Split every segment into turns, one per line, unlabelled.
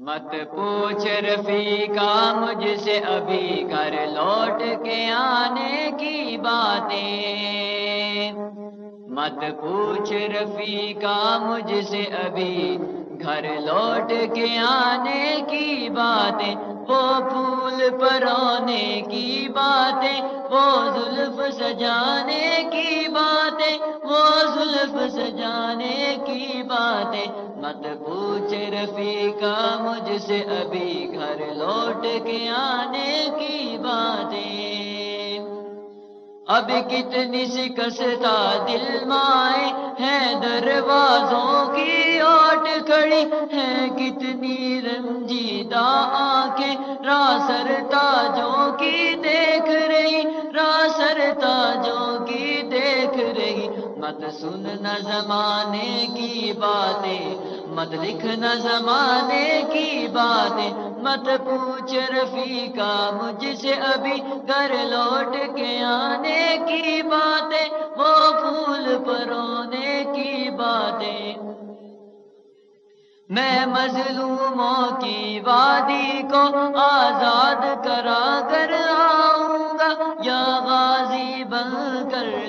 مت پوچھ رفیقا مجھ سے ابھی گھر لوٹ کے آنے کی باتیں۔ مت پوچھ رفیقا مجھ سے ابھی گھر لوٹ کے آنے کی باتیں۔ وہ پھول پرونے کی باتیں، وہ زلف سجانے کی باتیں۔ وہ زلف سجانے کی باتیں مت پوچھ رفیقا مجھ سے ابھی گھر لوٹ کے آنے کی باتیں۔ اب کتنی شکستہ دل مائے ہیں دروازوں کی اوٹ کھڑی ہے کتنی رنجیدہ آنکھیں راسر تاجوں کی دیکھ رہی راسر تاجوں کی مت سننا زمانے کی باتیں مت لکھنا زمانے کی باتیں مت پوچھ رفیقا مجھ سے ابھی گھر لوٹ کے آنے کی باتیں وہ پھول پرونے کی باتیں میں مظلوموں کی وادی کو آزاد کرا کر آؤں گا یا غازی بن کر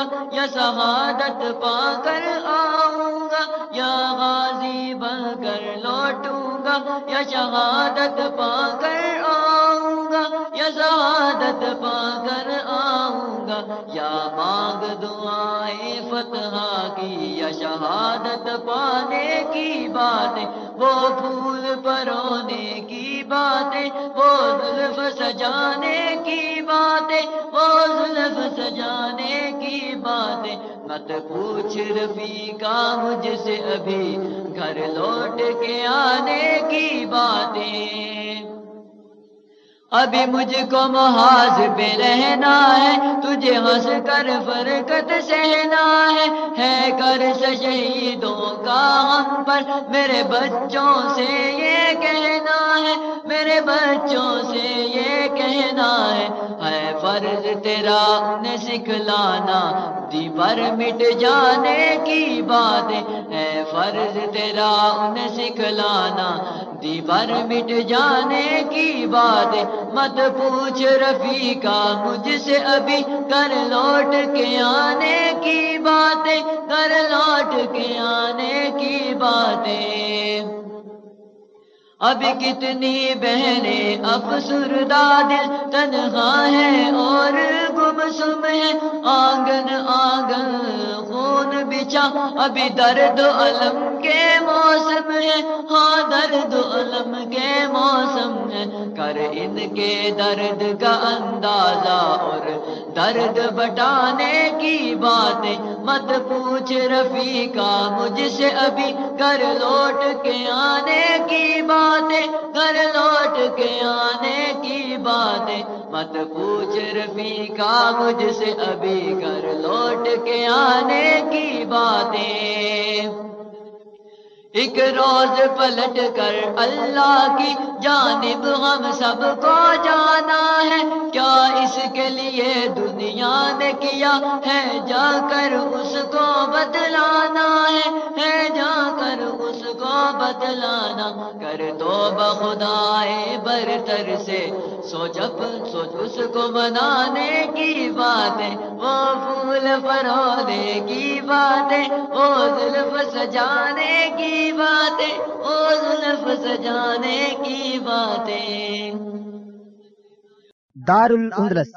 گا یا شہادت پا کر آؤں گا یا غازی بن کر لوٹوں گا یا شہادت پا کر آؤں گا یا شہادت پا کر آؤں گا یا مانگ دعائیں فتح کی، یا شہادت پانے کی باتیں، وہ پھول پرونے کی باتیں، وہ ظلف سجانے کی باتیں، وہ ظلف سجانے باتیں مت پوچھ رفیقا مجھ سے ابھی گھر لوٹ کے آنے کی باتیں۔ ابھی مجھ کو محاذ پہ رہنا ہے، تجھے ہنس کر فرقت سہنا ہے۔ ہے کر شہیدوں کا ہم پر میرے بچوں سے یہ کہنا ہے۔ میرے بچوں سے یہ کہنا ہے ہے فرض تیرا انہیں سکھلانا دی پر مٹ جانے کی بات ہے فرض تیرا انہیں سکھلانا دی پر مٹ جانے کی بات مت پوچھ رفیقا مجھ سے ابھی کر لوٹ کے آنے کی باتیں۔ کر لوٹ کے آنے کی باتیں۔ اب کتنی بہنیں افسردہ دل تنہا ہے اور گم سم ہے آنگن آنگن خون ابھی درد علم کے موسم ہے۔ ہاں درد علم کے موسم ہے۔ کر ان کے درد کا اندازہ اور درد بٹانے کی باتیں۔ مت پوچھ رفیقا مجھ سے ابھی کر لوٹ کے آنے کی باتیں۔ کر لوٹ کے آنے کی باتیں۔ مت پوچھ رفیقا مجھ سے ابھی کر لوٹ کے آنے کی باتیں ایک روز پلٹ کر اللہ کی جانب ہم سب کو جانا ہے۔ کیا اس کے لیے دنیا نے کیا ہے؟ جا کر اس کو بدلانا ہے۔ ہے، جا کر اس کو بدلانا۔ کر دو بخدائے برتر سے۔ سوچ سوچ اس کو منانے کی باتیں وہ زلف رونے کی باتیں، او زلف سجانے کی باتیں، او زلف سجانے کی باتیں۔
دار الاندلس